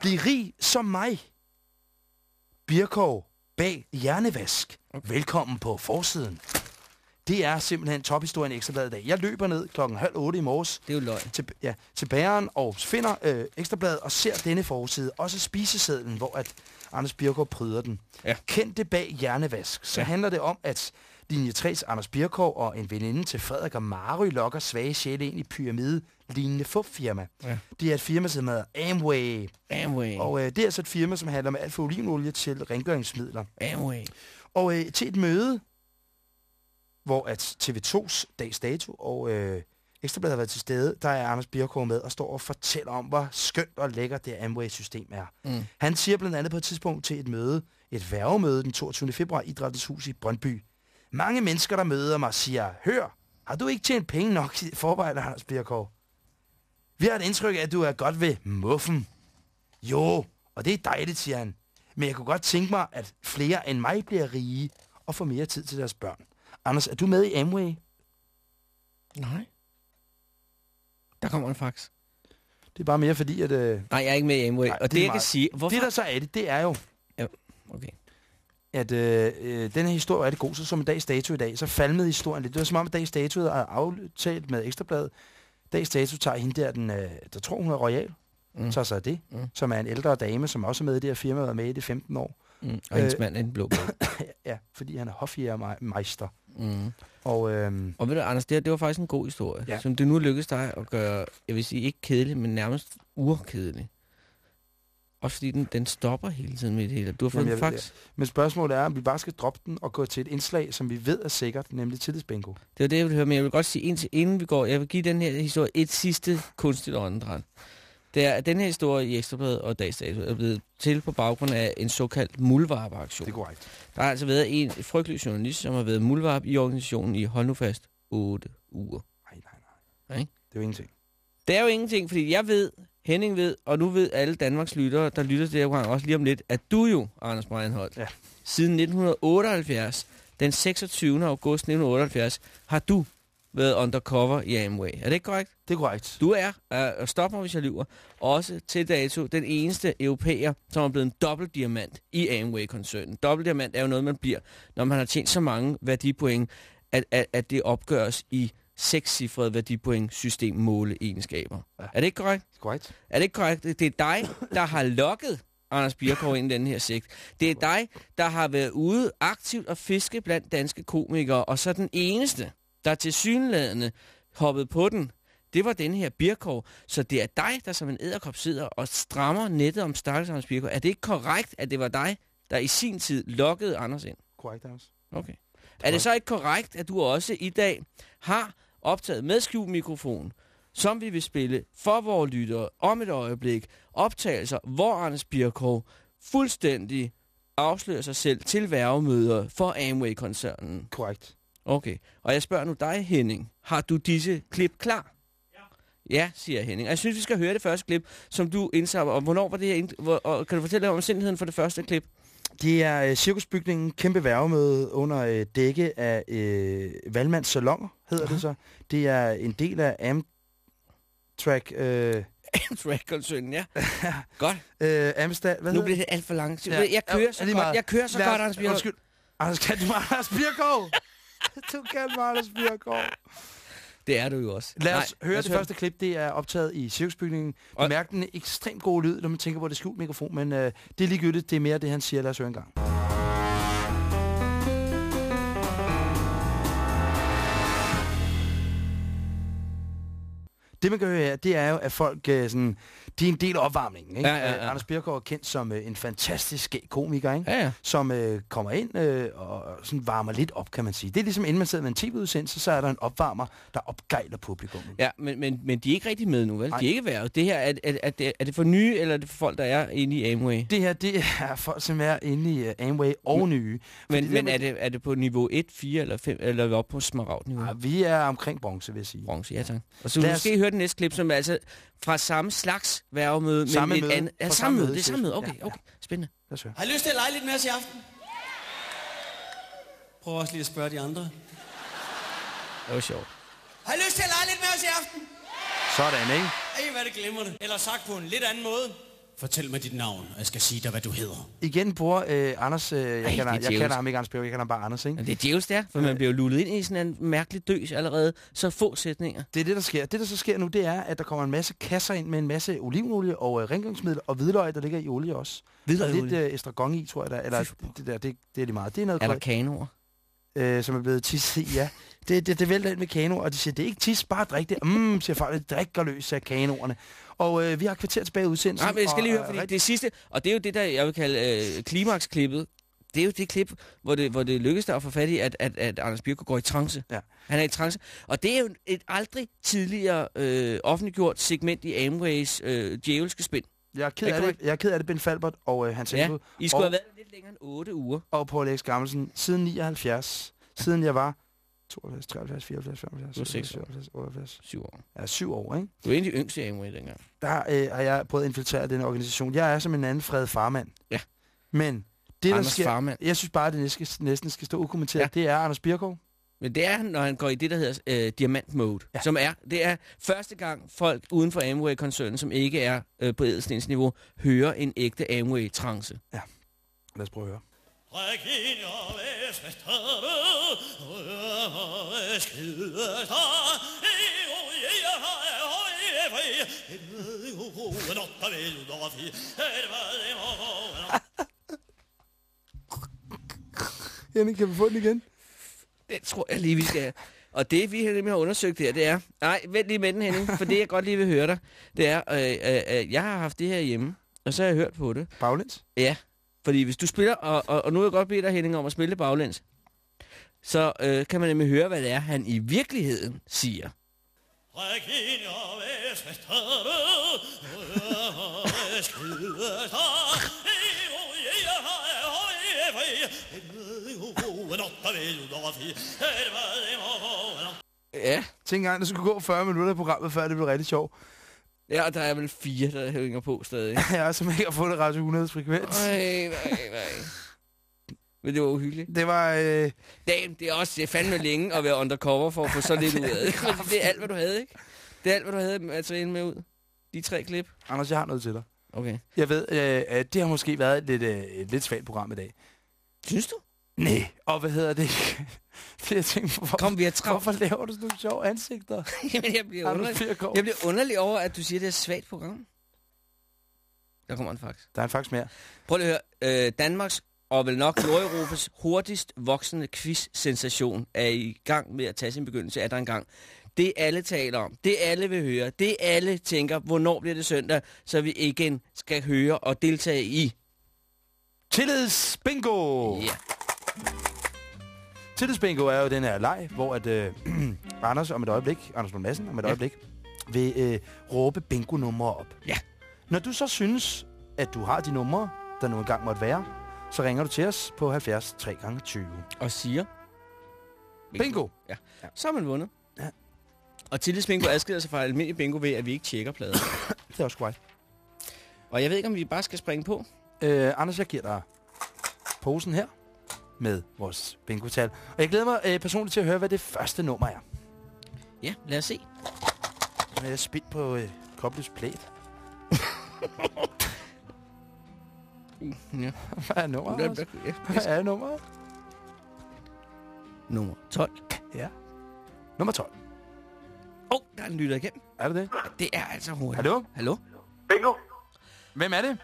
Bliv rig som mig. Birkov bag hjernevask. Okay. Velkommen på forsiden. Det er simpelthen tophistorien i Ekstrabladet i dag. Jeg løber ned klokken halv otte i morges Det er jo løgn. til, ja, til bæren og finder øh, Ekstrabladet og ser denne forside. Også spisesedlen, hvor at Anders Birkov pryder den. Ja. Kendte bag hjernevask. Så ja. handler det om, at linje 3's Anders Birkov og en veninde til Frederik og Mary lokker svage sjæle ind i pyramide lignende fup-firma. Ja. Det er et firma, som hedder Amway. Amway. Og øh, det er altså et firma, som handler med alt fra olivenolie til rengøringsmidler. Amway. Og øh, til et møde, hvor at TV2's dags dato og øh, Ekstrabladet har været til stede, der er Anders Birkov med og står og fortæller om, hvor skønt og lækkert det Amway-system er. Mm. Han siger blandt andet på et tidspunkt til et møde, et værgemøde den 22. februar i Idrættens Hus i Brøndby. Mange mennesker, der møder mig, siger, hør, har du ikke tjent penge nok i forvejen, Anders Birkov? Vi har et indtryk af, at du er godt ved muffen. Jo, og det er dejligt, siger han. Men jeg kunne godt tænke mig, at flere end mig bliver rige og får mere tid til deres børn. Anders, er du med i Amway? Nej. Der kommer en fax. Det er bare mere fordi, at... Øh, Nej, jeg er ikke med i Amway. Nej, og det det, jeg kan meget- sige... Hvorfor? det, der så er det, det er jo, Okay. At øh, øh, den her historie er det god, så som en dags dato i dag, så falmede historien lidt. Det var som om, at dags dato er aftalt med Ekstrabladet. Dags dato tager hende der, den, øh, der tror hun er royal, Mm. tager sig af det, Mm. som er en ældre dame, som også er med i det her firma, været med i det 15 år. Mm. Og hendes Øh, mand er en blå ja, fordi han er hofjægermeister. Mm. Og øh, Og ved du, Anders, det, her, det var faktisk en god historie. Ja. som det nu lykkedes dig at gøre, jeg vil sige, ikke kedelig, men nærmest urkedelig. Også fordi den, den stopper hele tiden med det hele. Du har fået Jamen, en fax. Men spørgsmålet er, om vi bare skal droppe den og gå til et indslag, som vi ved er sikkert, nemlig tillidsbingo. Det var det, jeg ville høre, men jeg vil godt sige, indtil, inden vi går, jeg vil give den her historie et sidste kunstigt åndedræt. Det er, at den her historie i Ekstrabladet og Dagsdato er blevet til på baggrund af en såkaldt muldvarpeaktion. Det er korrekt. Der har altså været en frygtelig journalist, som har været muldvarp i organisationen i, hold nu fast, 8 uger. Nej, nej, nej. Ikke? Det er jo ingenting. Det er jo ingenting, fordi jeg ved, Henning ved, og nu ved alle Danmarks lyttere, der lytter til det her program også lige om lidt, at du jo, Anders Breinholt, Ja. siden 1978, den 26. august 1978, har du været undercover i Amway. Er det ikke korrekt? Det er korrekt. Du er, uh, stop mig hvis jeg lyver, også til dato den eneste europæer, som er blevet en dobbeltdiamant i Amway-koncernen. Dobbeltdiamant er jo noget, man bliver, når man har tjent så mange værdipoint, at, at, at det opgøres i sekscifrede værdipoint system måle egenskaber. Ja. Er det ikke korrekt? Korrekt. Er det ikke korrekt? Det er dig, der har lokket Anders Birkov ind i den her sigt. Det er dig, der har været ude aktivt og fiske blandt danske komikere, og så den eneste, der til synlædende hoppede på den, det var den her Birkov. Så det er dig, der som en æderkop sidder og strammer nettet om stakkels Anders Birkov. Er det ikke korrekt, at det var dig, der i sin tid lokkede Anders ind? Korrekt, Anders. Okay. Er det så ikke korrekt, at du også i dag har optaget med skjult mikrofon, som vi vil spille for vores lyttere om et øjeblik, optagelser, hvor Anders Birkov fuldstændig afslører sig selv til værgemøder for Amway-koncernen. Korrekt. Okay, og jeg spørger nu dig, Henning. Har du disse klip klar? Ja. Ja, siger Henning. Og jeg synes, vi skal høre det første klip, som du indsamler. Og hvornår var det her? ind- Hvor, og kan du fortælle om omstændigheden for det første klip? Det er øh, cirkusbygningen, kæmpe værgemøde under øh, dække af øh, Valmands Salonger, hedder det så. Det er en del af Amtrak, øh, Track-koncernen, ja. Godt. øh, Amstad, hvad Nu bliver det alt for langt. Ja. Jeg kører Ja, så godt. meget. Jeg kører så Lad godt, Anders Birkov. Undskyld. Anders, kan du Anders Birkov? du kan Anders Birkov. Det er du jo også. Lad os Nej, høre os det første klip. Det er optaget i cirkusbygningen. Og- Bemærk den ekstremt gode lyd, når man tænker på det er skjult mikrofon, men øh, det er ligegyldigt. Det er mere det, han siger. Lad os høre en gang. Det man kan høre her, det er jo, at folk øh, sådan, de er en del af opvarmningen. Ikke? Ja, ja, ja. Anders Birkgaard er kendt som øh, en fantastisk skæg komiker, ikke? Ja, ja. som øh, kommer ind øh, og sådan varmer lidt op, kan man sige. Det er ligesom, inden man sidder med en tv-udsendelse, så er der en opvarmer, der opgejler publikum. Ja, men, men, men de er ikke rigtig med nu, vel? Nej. De er ikke været. Det her, er, er, er, det, er det for nye, eller er det for folk, der er inde i Amway? Det her, det er folk, som er inde i uh, Amway og nye. Men, men er, det, er det på niveau 1, 4 eller 5, eller er vi oppe på smaragd-niveau? Ja, vi er omkring bronze, vil jeg sige. Bronze, ja tak. Og så Lad os- måske høre den næste klip, som er altså fra samme slags værvemøde, Samme men møde. et andet. Ja, samme samme møde. Det er samme møde. Okay, ja, ja. okay. Spændende. Lad os høre. Har I lyst til at lege lidt med os i aften? Prøv også lige at spørge de andre. Det var sjovt. Har I lyst til at lege lidt med os i aften? Sådan, ikke? Ej, hvad det glimrende. Eller sagt på en lidt anden måde. Fortæl mig dit navn, og jeg skal sige dig, hvad du hedder. Igen bruger øh, Anders, øh, jeg, Ej, kender, er jeg kender ham ikke Anders Bjerg, jeg kender ham bare Anders, ikke? Men det er djævelsk, det er, for man bliver jo lullet ind i sådan en mærkelig døs allerede. Så få sætninger. Det er det, der sker. Det, der så sker nu, det er, at der kommer en masse kasser ind med en masse olivenolie og øh, rengøringsmiddel og hvidløg, der ligger i olie også. Hvidløg og lidt olie? øh, estragon i, tror jeg, der. Eller det, der, det, det er lige meget. Det er noget Er der kanoer? øh, som er blevet tis i, ja. Det, det, det vælter ind med kano, og de siger, det er ikke tis, bare drik det. Mm, siger folk, det drikker løs, sagde kanoerne. Og øh, vi har kvarter tilbage i udsendelsen. Nej, men jeg skal lige høre, øh, fordi rigtig- det sidste, og det er jo det, der jeg vil kalde øh, klimaksklippet. Det er jo det klip, hvor det, hvor det lykkes der at få fat i, at, at, at Anders Birko går i trance. Ja. Han er i trance. Og det er jo et aldrig tidligere øh, offentliggjort segment i Amways øh, djævelske spind. Jeg er ked af det. Jeg er ked af det, Ben Falbert og øh, Hans Ja. I skulle og, have været lidt længere end 8 uger. og Paul Alex Gammelsen siden 79. Siden jeg var 72, 73, 74, 75, Du var seks 76, 78. 7 år. Ja, syv år, ikke? Du er en af de yngste i dengang. Der øh, har jeg prøvet at infiltrere den organisation. Jeg er som en anden Fred Farmand. Ja. Men det, der Anders sker... Farmand. Jeg synes bare, at det næsten skal, næsten skal stå ukommenteret. Ja. Ja. Det er Anders Birkov. Men det er, han, når han går i det, der hedder øh, diamant mode. Ja. Ja. Som er, det er første gang folk uden for Amway-koncernen, som ikke er øh, på edelstensniveau, hører en ægte Amway-trance. Lad os prøve at høre. Henning, kan vi få den igen? Det tror jeg lige, vi skal. Og det, vi nemlig har undersøgt her, det er... Nej, vent lige med den, Henning, for det, jeg godt lige vil høre dig, det er, øh, øh, øh, jeg har haft det her hjemme, og så har jeg hørt på det. Baglæns? Ja, fordi hvis du spiller, og, og, og nu vil jeg godt bede dig, Henning, om at spille baglæns, så øh, kan man nemlig høre, hvad det er, han i virkeligheden siger. Ja, Tænk engang, der skulle gå 40 minutter i programmet, før det blev rigtig sjovt. Ja og der er vel fire, der hænger på stadig. Jeg har simpelthen ikke fundet Radio 100 frekvens. Nej, nej, nej. Men det var uhyggeligt. Det var... Øh, Damn, det er også det er fandme længe at være undercover for at få så lidt ud af det. Det er alt, hvad du havde, ikke? Det er alt, hvad du havde materiale med ud. De tre klip. Anders, jeg har noget til dig. Okay. Jeg ved, øh, at det har måske været et lidt, øh, et lidt svagt program i dag. Synes du? Nej. Og hvad hedder det? det jeg tænkte, hvorfor, Kom, vi har travlt. hvorfor laver du sådan nogle sjove ansigter? Jamen, jeg bliver, underlig. Jeg bliver underlig over, at du siger, at det er et svagt program. Der kommer den faktisk. Der er faktisk mere. Prøv lige at høre. Øh, Danmarks og vel nok Nordeuropas hurtigst voksende quiz-sensation er i gang med at tage sin begyndelse. Er der engang. Det alle taler om, det alle vil høre, det alle tænker, hvornår bliver det søndag, så vi igen skal høre og deltage i. Tillids Bingo! Ja. Tillids Bingo er jo den her leg, hvor at, øh, Anders om et øjeblik, Anders Lund Madsen om et Ja. øjeblik, vil øh, råbe bingo-numre op. Ja. Når du så synes, at du har de numre, der nu engang måtte være, så ringer du til os på 70 3 gange 20 Og siger... Bingo! Så har man vundet. Ja. Og tillidsbingo adskiller sig fra almindelig bingo ved, at vi ikke tjekker plader. Det er også korrekt. Og jeg ved ikke, om vi bare skal springe på. Øh, Anders, jeg giver dig posen her med vores bingo-tal. Og jeg glæder mig øh, personligt til at høre, hvad det første nummer er. Ja, lad os se. Nu er jeg spændt på øh, Koblus plæt. Ja. Hvad er nummeret? Hvad er nummeret? Nummer 12. Ja. Nummer 12. Åh, oh, der er en lytter igennem. Er det det? Det er altså hurtigt. Hallo? Hallo? Bingo, Hvem er det?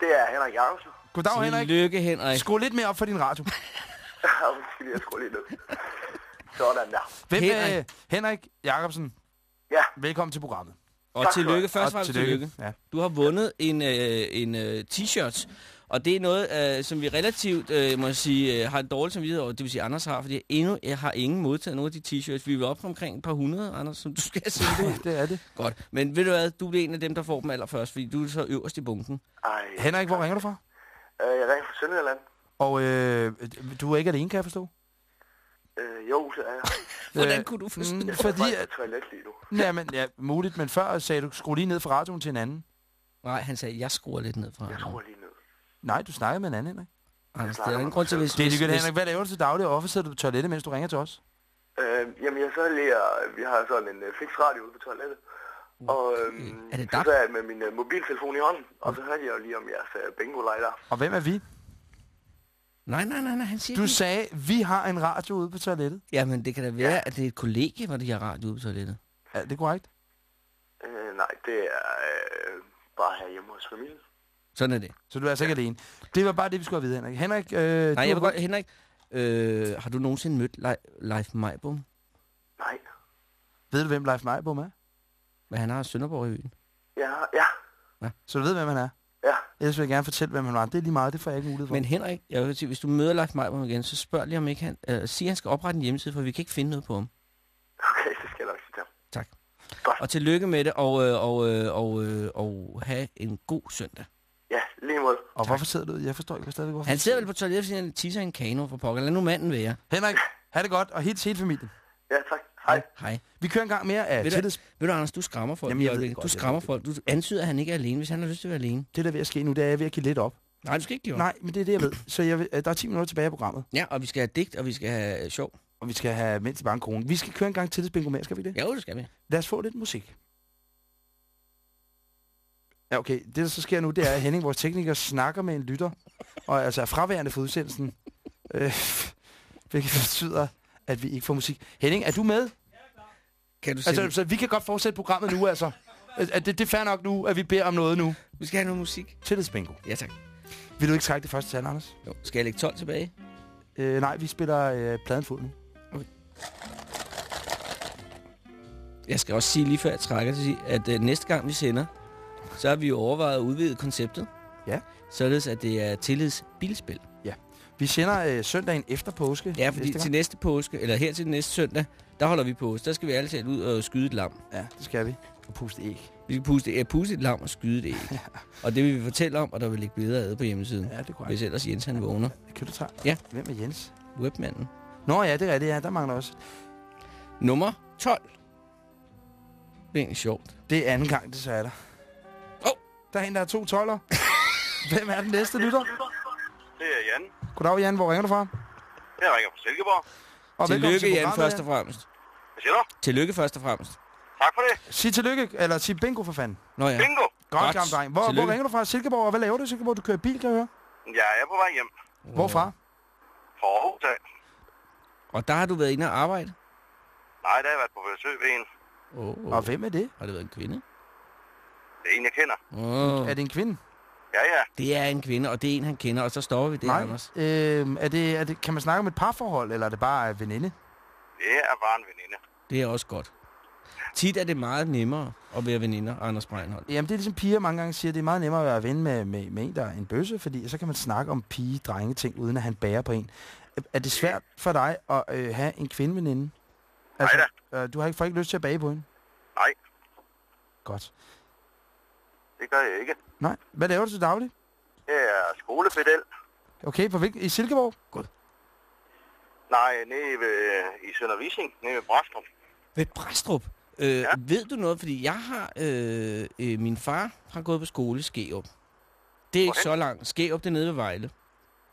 det er Henrik Jacobsen. Goddag, Henrik. Tillykke, Henrik. Skru lidt mere op for din radio. Lige have skruet lidt ned. Sådan der. Hvem Henrik. Henrik, øh, Henrik Jacobsen, Ja, velkommen til programmet. Og Tak skal du tillykke, have. først og fremmest tillykke. Ja. Du har vundet en, øh, en øh, t-shirt, og det er noget, øh, som vi relativt, øh, må jeg sige, øh, har en dårlig samvittighed over, det vil sige, Anders har, fordi endnu jeg har ingen modtaget nogle af de t-shirts. Vi er op på omkring et par hundrede, Anders, som du skal se ud. det er det. Godt, men ved du hvad, du er en af dem, der får dem allerførst, fordi du er så øverst i bunken. Ej, Henrik, hvor ringer du fra? Øh, jeg ringer fra Sønderjylland. Og øh, du er ikke alene, kan jeg forstå? Øh, jo, så er jeg. Hvordan Øh, kunne du forstå? mm, Jeg Fordi, at, toilet lige nu. ja, men, ja, muligt, men før sagde du, skru lige ned fra radioen til en anden. Nej, han sagde, jeg skruer lidt ned fra Jeg ham. tror lige ned. Nej, du snakkede med en anden, Henrik. Anders, det er ingen grund til, hvis... Det er ligegyldigt, hvis- Henrik. Hvad laver du til daglig, og hvorfor sidder du på toilettet, mens du ringer til os? Øh, jamen, jeg så lige, vi har sådan en uh, fix radio ude på toilettet. Og øhm, Er det så sad jeg med min uh, mobiltelefon i hånden, og så hørte jeg jo lige om jeres uh, bingo-leg der. Og hvem er vi? Nej, nej, nej, nej, han siger Du ikke- sagde, vi har en radio ude på toilettet. Jamen, det kan da være, at det er et kollegie, hvor de har radio ude på toilettet. Er det korrekt? Øh, nej, det er øh, bare her hjemme hos familien. Sådan er det. Så du er altså ikke alene. Det var bare det, vi skulle have vide, Henrik. Henrik, øh, Nej, jeg vil godt... Henrik, øh, har du nogensinde mødt Li- Leif Meibum? Nej. ved du, hvem Leif Meibom er? Hvad han har i Sønderborg i øen? Ja, ja, Så du ved, hvem han er? ja. Ellers vil jeg gerne fortælle, hvem han var. Det er lige meget, det får jeg ikke mulighed for. Men Henrik, jeg vil sige, hvis du møder Leif Meibum igen, så spørg lige om ikke han... Øh, sig, at han skal oprette en hjemmeside, for vi kan ikke finde noget på ham. Okay, det skal jeg nok sige til ham. Tak. Godt. Og tillykke med det, og, øh, og, øh, og, øh, og have en god søndag. Ja, lige mod. og hvorfor sidder du? Jeg forstår ikke stadigvæk, hvorfor. Han sidder vel på toilettet, fordi han tisser en kano for pokker. Lad nu manden være. Henrik, ha' det godt, og helt hele familien. Ja, tak. Hej. Hej. Vi kører en gang mere af Ved du- tillids. Ved du, Anders, du skræmmer folk. Jamen, jeg ved øjeblikket. godt, du jeg skræmmer folk. Du antyder, at han ikke er alene, hvis han har lyst til at være alene. Det, der er ved at ske nu, det er, at jeg er ved at give lidt op. Nej, du skal ikke give op. Nej, men det er det, jeg ved. Så jeg øh, der er 10 minutter tilbage i programmet, Ja, og vi skal have digt, og vi skal have sjov. og vi skal have mindst i bare en krone. Vi skal køre en gang tillidsbingo mere, skal vi det? Jo, det skal vi. Lad os få lidt musik. Ja, okay. Det, der så sker nu, det er, at Henning, vores tekniker, snakker med en lytter, og altså er fraværende for udsendelsen. Øh, hvilket betyder, at vi ikke får musik. Henning, er du med? Kan du. Altså, så vi kan godt fortsætte programmet nu, altså. At det, det er fair nok nu, at vi beder om noget nu. Vi skal have noget musik. Tillidsbingo. Ja, tak. Vil du ikke trække det første tal, Anders? Jo. Skal jeg lægge 12 tilbage? Øh, nej, vi spiller øh, pladen fuld nu. Jeg skal også sige lige før jeg trækker at øh, næste gang vi sender, så har vi jo overvejet at udvide konceptet. Ja. Således at det er tillids bilspil. Vi sender øh, søndagen efter påske. Ja, fordi næste til næste påske, eller her til næste søndag, der holder vi påske. Der skal vi alle talt ud og skyde et lam. Ja, det skal vi. Og puste æg. Vi skal puste, ja, puste et lam og skyde et æg. og det vil vi fortælle om, og der vil ligge billeder af på hjemmesiden. Ja, det er korrekt. Hvis ellers Jens han vågner. Kan du tage? Ja. Hvem er Jens? Webmanden. Nå ja, det er det, ja. Der mangler også. Nummer 12. Det er egentlig sjovt. Det er anden gang, det så er der. Hov. Der er en, der er to toller. Hvem er den næste lytter? Det er Jan. Goddag, Jan. Hvor ringer du fra? Jeg ringer fra Silkeborg. Og velkommen Tillykke, til Jan, først og fremmest. Hvad siger du? Tillykke først og fremmest. Tak for det. Sig tillykke, eller sig bingo for fanden. Nå ja. Bingo. Godt, Godt. gammel dreng. Hvor, hvor ringer du fra? Silkeborg, og hvad laver du i Silkeborg? Du kører bil, kan jeg høre. Jeg er på vej hjem Hvorfra? fra Aarhus af. Og der har du været inde og arbejde? Nej, der har jeg været på besøg ved en. Oh, Og hvem er det? Har det været en kvinde? Det er en, jeg kender. Oh. Er det en kvinde? Ja, ja. Det er en kvinde, og det er en, han kender, og så stopper vi det, Nej. Anders. Øh, er det, er det, kan man snakke om et parforhold, eller er det bare en veninde? Det er bare en veninde. Det er også godt. Tit er det meget nemmere at være veninder, Anders Breinholt. Jamen, det er ligesom piger mange gange siger, det er meget nemmere at være ven med, med, med en, der er en bøsse, fordi så kan man snakke om pige drenge ting uden at han bærer på en. Er- det svært for dig at øh, have en kvindeveninde? Altså, øh, du har ikke, får ikke lyst til at bage på hende? Nej. Godt. Det gør jeg ikke. Nej. Hvad laver du til daglig? Jeg er skolepedel. Okay, på hvilken? I Silkeborg? Nej, nede ved, i Sønder Vising, nede ved Brastrup. Ved Brastrup. Øh, ja. Ved du noget? Fordi jeg har... Øh, øh, min far har gået på skole i Skærup. Det er ikke Hvorhen? så langt. Skærup, det er nede ved Vejle.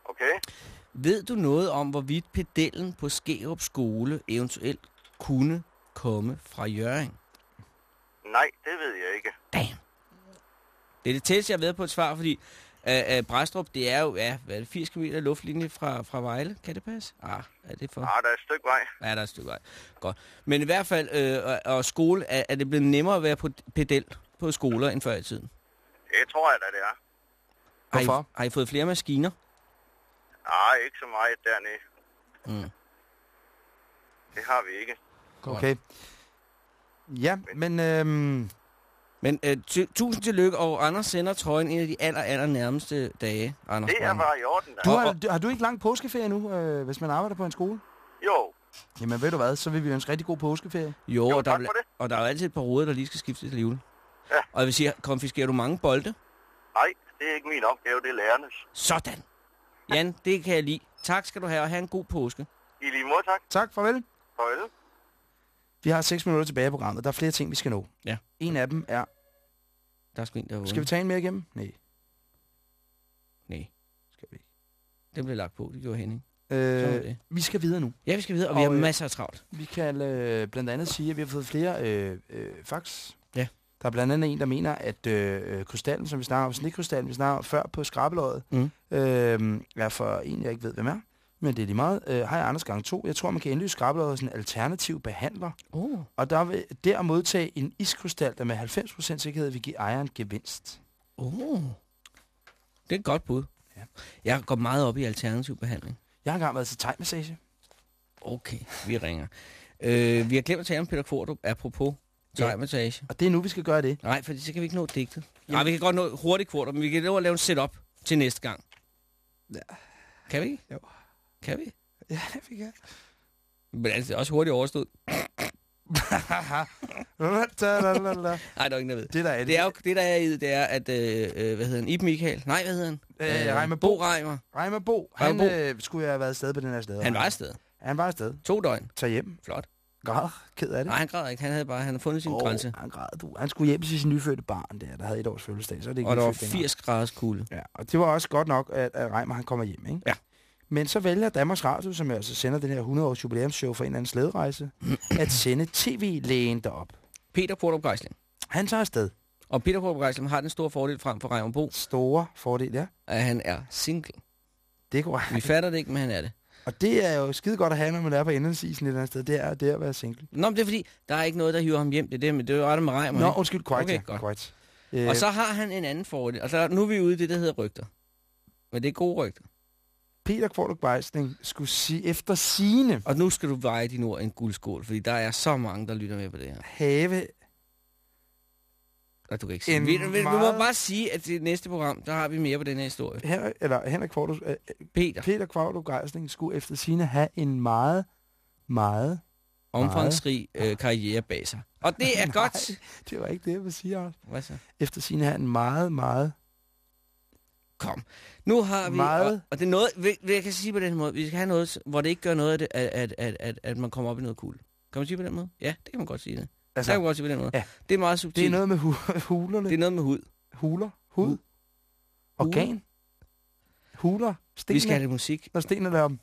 Okay. Ved du noget om, hvorvidt pedellen på Skærup skole eventuelt kunne komme fra Jøring? Nej, det ved jeg ikke. Damn. Det er det tætteste, jeg har været på et svar, fordi uh, uh, Bræstrup, det er jo ja, hvad er det, 80 km luftlinje fra, fra Vejle. Kan det passe? Ah, er det for? Ah, der er et stykke vej. Ja, der er et stykke vej. Godt. Men i hvert fald, øh, og, og skole, er, er det blevet nemmere at være på pedel på skoler end før i tiden? Det tror jeg da, det er. Har I, Hvorfor? har I fået flere maskiner? Nej, ikke så meget dernede. Mm. Det har vi ikke. Okay. Ja, men øhm, Men øh, tu- tusind tillykke, og Anders sender trøjen en af de aller, aller nærmeste dage, Anders. Det er bare i orden, da. Du har, du, har du ikke lang påskeferie nu, øh, hvis man arbejder på en skole? Jo, Jamen ved du hvad, så vil vi ønske rigtig god påskeferie. Jo, Jo, og, der, tak er, for det. og der er jo altid et par råder, der lige skal skiftes til jul. Ja. Og jeg vil sige, konfiskerer du mange bolde? nej, det er ikke min opgave, det er lærernes. Sådan. Jan, det kan jeg lide. Tak skal du have, og have en god påske. I lige måde, tak. Tak, farvel. Farvel. Vi har 6 minutter tilbage i programmet. Der er flere ting, vi skal nå. Ja. En af dem er... Der er sgu en, der er Skal vi tage en mere igennem? Nej, Nej, skal vi ikke. den blev lagt på. Det gjorde Henning. Øh, det. vi skal videre nu. Ja, vi skal videre, og vi Og, har øh, masser af travlt. Vi kan øh, blandt andet sige, at vi har fået flere øh, øh, fax. Ja. Der er blandt andet en, der mener, at øh, øh, krystallen, som vi snakker om, snekrystallen, vi snakker om før på skrabeløjet, Mm. øh, er for en, jeg ikke ved, hvem er. Men det er lige meget. Øh, Hej Anders gang 2. Jeg tror, man kan indløse skrabeløjet hos en alternativ behandler. Oh. Og der vil der modtage en iskrystal, der med 90% sikkerhed vil give ejeren gevinst. Oh. Det er et godt bud. Ja. Jeg går meget op i alternativ behandling. Jeg har engang været til thai-massage. Okay, vi ringer. Øh, vi har glemt at tale om Peter Kvartrup, apropos Ja. thai-massage. Og det er nu, vi skal gøre det. Nej, for så kan vi ikke nå digtet. Nej, vi kan godt nå hurtigt Kvartrup, men vi kan nå at lave en setup til næste gang. Ja. Kan vi ikke? Jo. Kan vi? Ja, vi kan. Men altså, det er også hurtigt overstået. Nej, der er ikke noget ved. det der er Det, er jo, det der er i det, er, at, øh, øh, hvad hedder han, Ib Michael? Nej, hvad hedder han? Øh, Reimer Bo Bo. Reimer. Reimer Bo, han Reimer Bo. øh, skulle have været afsted på den her sted. Han var afsted. Han var afsted. To døgn. Tag hjem. Flot. Græd. Ked af det. Nej, han græd ikke. Han havde bare han havde fundet sin oh, grænse. han græd, du. Han skulle hjem til sin nyfødte barn der, der havde et års fødselsdag. Så det ikke Og der var nyfødt længere. 80 graders kulde. Ja, og det var også godt nok, at, at Reimer han kommer hjem, ikke? Ja. Men så vælger Danmarks Radio, som altså sender den her 100-års jubilæumsshow for en eller anden slæderejse, at sende tv-lægen derop. Peter Kvartrup Geisling. Han tager afsted. Og Peter Kvartrup Geisling har den store fordel frem for Reimer Bo, Store fordel, ja. at han er single. Det går Vi fatter det ikke, men han er det. Og det er jo skide godt at have, når man er på indlandsisen et eller andet sted. Det er det er at være single. Nå, men det er fordi, der er ikke noget, der hiver ham hjem. Det er det, men det er jo ret med Reimer. Nå, ikke? undskyld, korrekt, Okay, ja. godt. Korrekt. Og så har han en anden fordel. Og så, nu er vi ude i det, der hedder rygter. Men det er gode rygter. Peter Kvartrup Beisling skulle sige efter sine Og nu skal du veje din ord i en guldskål, fordi der er så mange, der lytter med på det her. have Og du kan ikke sige. Vi, vi, vi må meget- bare sige, at det næste program, der har vi mere på den her historie. Henrik, eller Henrik Kvartrup, øh, Peter, Peter Kvartrup Beisling skulle efter sine have en meget, meget... omfangsrig øh, karriere bag sig. Og det er godt. Det var ikke det, jeg vil sige, Anders. Hvad så? Efter sine have en meget, meget... Kom. Nu har vi... Meget. Og, og det er noget, vi, jeg kan sige på den måde, vi skal have noget, hvor det ikke gør noget af det, at, at, at, at, at man kommer op i noget cool. Kan man sige på den måde? Ja, det kan man godt sige det. Altså, det kan man godt sige på den måde. ja. Det er meget subtilt. det er noget med hu- hulerne. det er noget med hud. Huler. Hud. Hud. Organ. Huler. Stenene. Vi skal have lidt musik. Når stenene der om...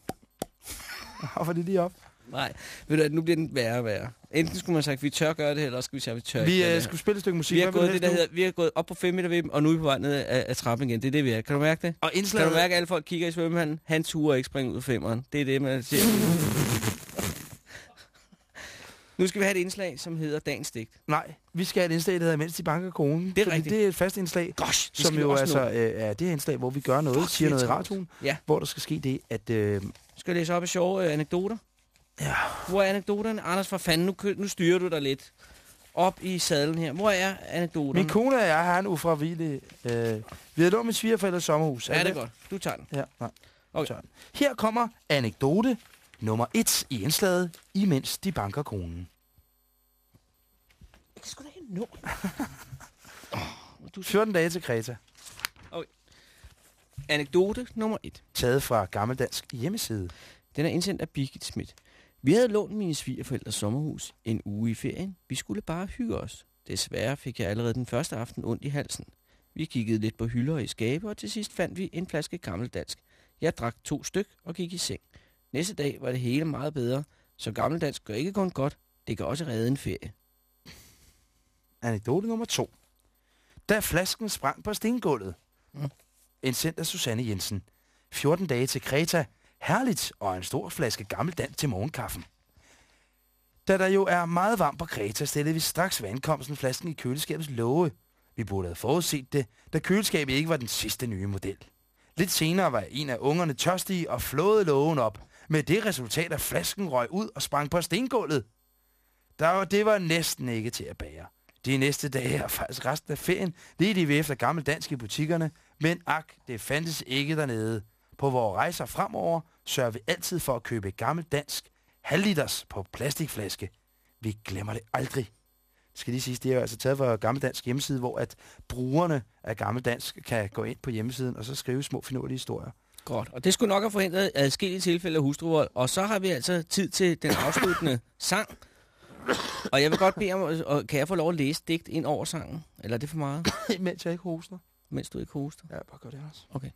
Hvorfor er de lige op? Nej, ved du, at nu bliver den værre og værre. Enten skulle man sige, at vi tør gøre det, eller også skulle vi sige, at vi tør Vi ikke øh, skulle spille et stykke musik. vi har, gået, det, der hedder, vi har gået op på 5 meter dem, og nu er vi på vej ned af, af trappen igen. Det er det, vi er. Kan du mærke det? Og Kan indslaget... du mærke, at alle folk kigger i svømmehallen? Han turer ikke springe ud af femmeren. Det er det, man siger. nu skal vi have et indslag, som hedder Dagens Digt. Nej, vi skal have et indslag, der hedder Mens de banker konen. Det er rigtigt. Det er et fast indslag, Gosh, som jo altså øh, er det her indslag, hvor vi gør noget, Fuck, siger er noget i radioen, Ja. hvor der skal ske det, at... Øh, Skal jeg læse op af sjove øh, anekdoter? Ja, Hvor er anekdoterne? Anders, for fanden, nu, nu styrer du dig lidt op i sadlen her. Hvor er anekdoterne? min kone og jeg har en ufravigelig... Øh, vi har lånt min svigerforældres sommerhus. Ja, det er godt. Du tager den. Ja, nej. Okay. Okay. Her kommer anekdote nummer et i indslaget, imens de banker kronen. Det skulle da ikke nå. du 14 dage til Kreta, Anekdote nummer et. taget fra Gammeldansk hjemmeside. Den er indsendt af Birgit Schmidt. Vi havde lånt mine svigerforældres sommerhus en uge i ferien. Vi skulle bare hygge os. Desværre fik jeg allerede den første aften ondt i halsen. Vi kiggede lidt på hylder i skabe, og til sidst fandt vi en flaske gammeldansk. Jeg drak to styk og gik i seng. Næste dag var det hele meget bedre, så gammeldansk gør ikke kun godt, det kan også redde en ferie. Anekdote nummer to. Da flasken sprang på stengulvet. Mm. Indsendt af Susanne Jensen. 14 dage til Kreta. Herligt og en stor flaske gammeldansk til morgenkaffen. Da der jo er meget varmt på Kreta, stillede vi straks ved ankomsten flasken i køleskabets låge. Vi burde have forudset det, da køleskabet ikke var den sidste nye model. Lidt senere var en af ungerne tørstige og flåede lågen op, med det resultat, at flasken røg ud og sprang på stengulvet. Der var, det var næsten ikke til at bære. De næste dage og faktisk resten af ferien ledte vi efter gammel dansk i butikkerne, men ak, det fandtes ikke dernede. På vores rejser fremover sørger vi altid for at købe gammel dansk halvliters på plastikflaske. Vi glemmer det aldrig. Det skal lige sige, det er jo altså taget fra Gammeldansk hjemmeside, hvor at brugerne af Gammeldansk kan gå ind på hjemmesiden og så skrive små finurlige historier. Godt, og det skulle nok have forhindret adskillige tilfælde af hustruvold. Og så har vi altså tid til den afsluttende sang. Og jeg vil godt bede om, og kan jeg få lov at læse digt ind over sangen? Eller er det for meget, Mens jeg ikke hoster. mens du ikke hoster? Ja, bare gør det også. Okay.